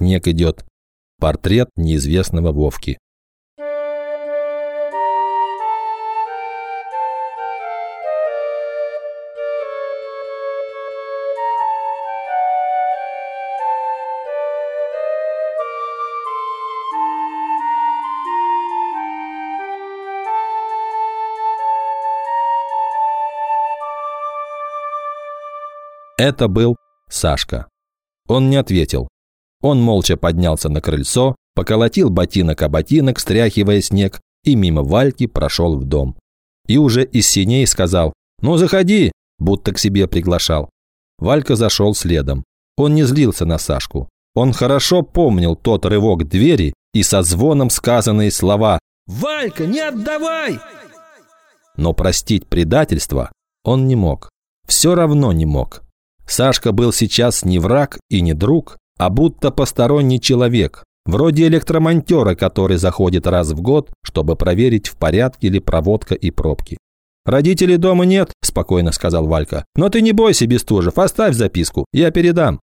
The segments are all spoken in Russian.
снег идет. Портрет неизвестного Вовки. Это был Сашка. Он не ответил. Он молча поднялся на крыльцо, поколотил ботинок о ботинок, стряхивая снег, и мимо Вальки прошел в дом. И уже из синей сказал «Ну, заходи!» будто к себе приглашал. Валька зашел следом. Он не злился на Сашку. Он хорошо помнил тот рывок двери и со звоном сказанные слова «Валька, не отдавай!» Но простить предательство он не мог. Все равно не мог. Сашка был сейчас не враг и не друг, а будто посторонний человек, вроде электромонтера, который заходит раз в год, чтобы проверить, в порядке ли проводка и пробки. «Родителей дома нет», – спокойно сказал Валька. «Но ты не бойся, Бестужев, оставь записку, я передам».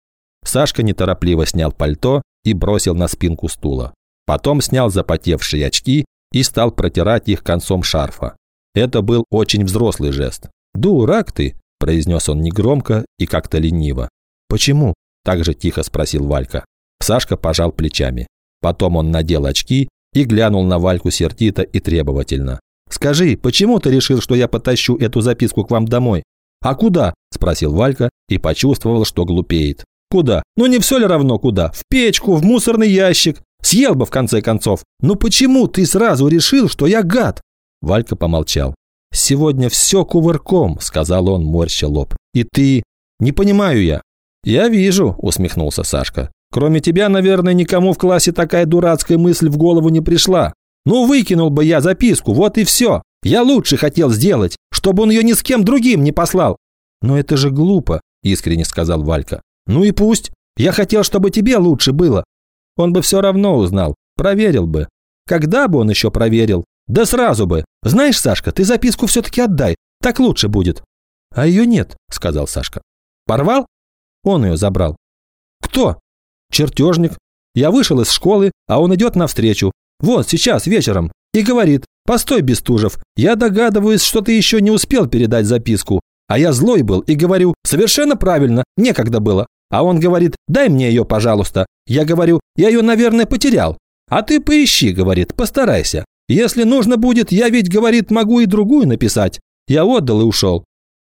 Сашка неторопливо снял пальто и бросил на спинку стула. Потом снял запотевшие очки и стал протирать их концом шарфа. Это был очень взрослый жест. «Дурак ты!» произнес он негромко и как-то лениво. «Почему?» – также тихо спросил Валька. Сашка пожал плечами. Потом он надел очки и глянул на Вальку сердито и требовательно. «Скажи, почему ты решил, что я потащу эту записку к вам домой?» «А куда?» – спросил Валька и почувствовал, что глупеет. «Куда? Ну не все ли равно куда? В печку, в мусорный ящик. Съел бы в конце концов. Ну почему ты сразу решил, что я гад?» Валька помолчал. «Сегодня все кувырком», – сказал он, морща лоб. «И ты...» «Не понимаю я». «Я вижу», – усмехнулся Сашка. «Кроме тебя, наверное, никому в классе такая дурацкая мысль в голову не пришла. Ну, выкинул бы я записку, вот и все. Я лучше хотел сделать, чтобы он ее ни с кем другим не послал». «Но это же глупо», – искренне сказал Валька. «Ну и пусть. Я хотел, чтобы тебе лучше было. Он бы все равно узнал, проверил бы. Когда бы он еще проверил? Да сразу бы. Знаешь, Сашка, ты записку все-таки отдай. Так лучше будет. А ее нет, сказал Сашка. Порвал? Он ее забрал. Кто? Чертежник. Я вышел из школы, а он идет навстречу. Вот, сейчас, вечером. И говорит, постой, Бестужев, я догадываюсь, что ты еще не успел передать записку. А я злой был и говорю, совершенно правильно, некогда было. А он говорит, дай мне ее, пожалуйста. Я говорю, я ее, наверное, потерял. А ты поищи, говорит, постарайся. Если нужно будет, я ведь, говорит, могу и другую написать. Я отдал и ушел.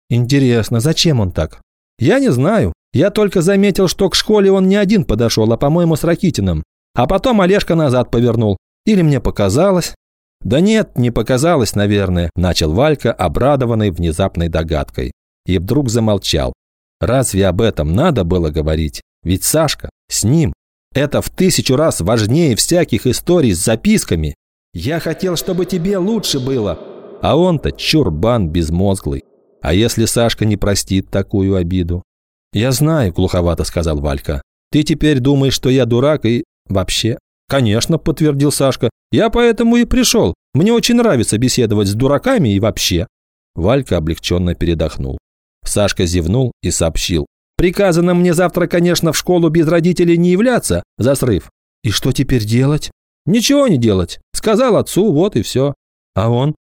Интересно, зачем он так? Я не знаю. Я только заметил, что к школе он не один подошел, а, по-моему, с Ракитиным. А потом Олежка назад повернул. Или мне показалось? Да нет, не показалось, наверное, начал Валька, обрадованный внезапной догадкой. И вдруг замолчал. Разве об этом надо было говорить? Ведь Сашка с ним. Это в тысячу раз важнее всяких историй с записками. Я хотел, чтобы тебе лучше было. А он-то чурбан безмозглый. А если Сашка не простит такую обиду? Я знаю, глуховато сказал Валька. Ты теперь думаешь, что я дурак и... Вообще? Конечно, подтвердил Сашка. Я поэтому и пришел. Мне очень нравится беседовать с дураками и вообще. Валька облегченно передохнул. Сашка зевнул и сообщил. Приказано мне завтра, конечно, в школу без родителей не являться за срыв. И что теперь делать? Ничего не делать. Сказал отцу, вот и все. А он?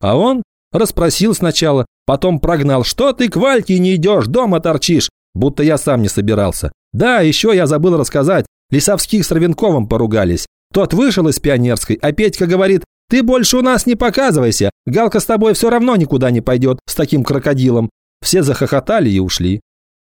А он расспросил сначала, потом прогнал. Что ты к Вальке не идешь, дома торчишь? Будто я сам не собирался. Да, еще я забыл рассказать. Лисовских с Равенковым поругались. Тот вышел из пионерской, а Петька говорит, ты больше у нас не показывайся. Галка с тобой все равно никуда не пойдет с таким крокодилом. Все захохотали и ушли.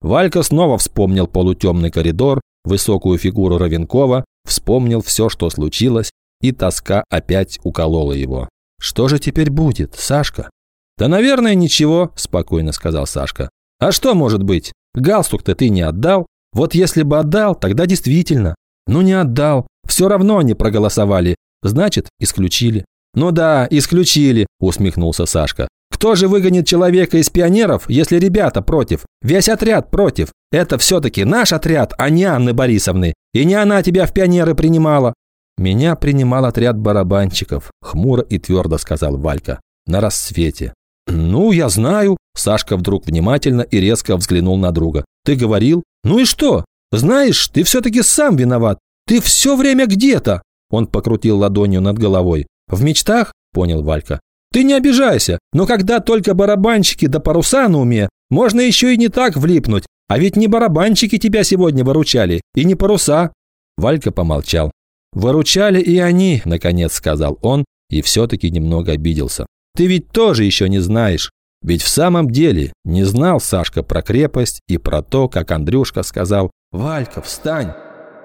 Валька снова вспомнил полутемный коридор, высокую фигуру Равенкова, вспомнил все, что случилось, и тоска опять уколола его. «Что же теперь будет, Сашка?» «Да, наверное, ничего», – спокойно сказал Сашка. «А что может быть? Галстук-то ты не отдал? Вот если бы отдал, тогда действительно. Ну не отдал. Все равно они проголосовали. Значит, исключили». «Ну да, исключили», – усмехнулся Сашка. «Кто же выгонит человека из пионеров, если ребята против? Весь отряд против. Это все-таки наш отряд, а не Анны Борисовны. И не она тебя в пионеры принимала». «Меня принимал отряд барабанщиков», – хмуро и твердо сказал Валька. «На рассвете». «Ну, я знаю». Сашка вдруг внимательно и резко взглянул на друга. «Ты говорил? Ну и что? Знаешь, ты все-таки сам виноват. Ты все время где-то!» Он покрутил ладонью над головой. «В мечтах?» – понял Валька. «Ты не обижайся, но когда только барабанщики да паруса на уме, можно еще и не так влипнуть. А ведь не барабанщики тебя сегодня выручали, и не паруса». Валька помолчал. «Выручали и они», – наконец сказал он, и все-таки немного обиделся. «Ты ведь тоже еще не знаешь. Ведь в самом деле не знал Сашка про крепость и про то, как Андрюшка сказал «Валька, встань!»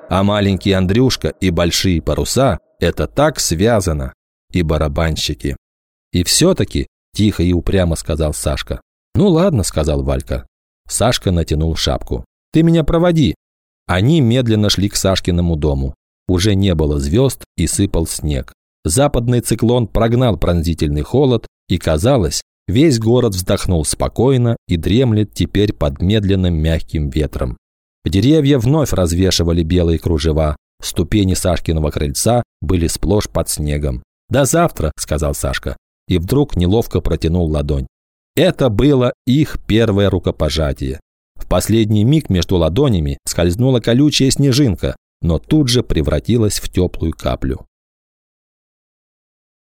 А маленький Андрюшка и большие паруса – это так связано. И барабанщики. И все-таки, тихо и упрямо сказал Сашка. «Ну ладно», – сказал Валька. Сашка натянул шапку. «Ты меня проводи». Они медленно шли к Сашкиному дому. Уже не было звезд и сыпал снег. Западный циклон прогнал пронзительный холод, и казалось, весь город вздохнул спокойно и дремлет теперь под медленным мягким ветром. Деревья вновь развешивали белые кружева. Ступени Сашкиного крыльца были сплошь под снегом. «До завтра», – сказал Сашка. И вдруг неловко протянул ладонь. Это было их первое рукопожатие. В последний миг между ладонями скользнула колючая снежинка, но тут же превратилась в теплую каплю.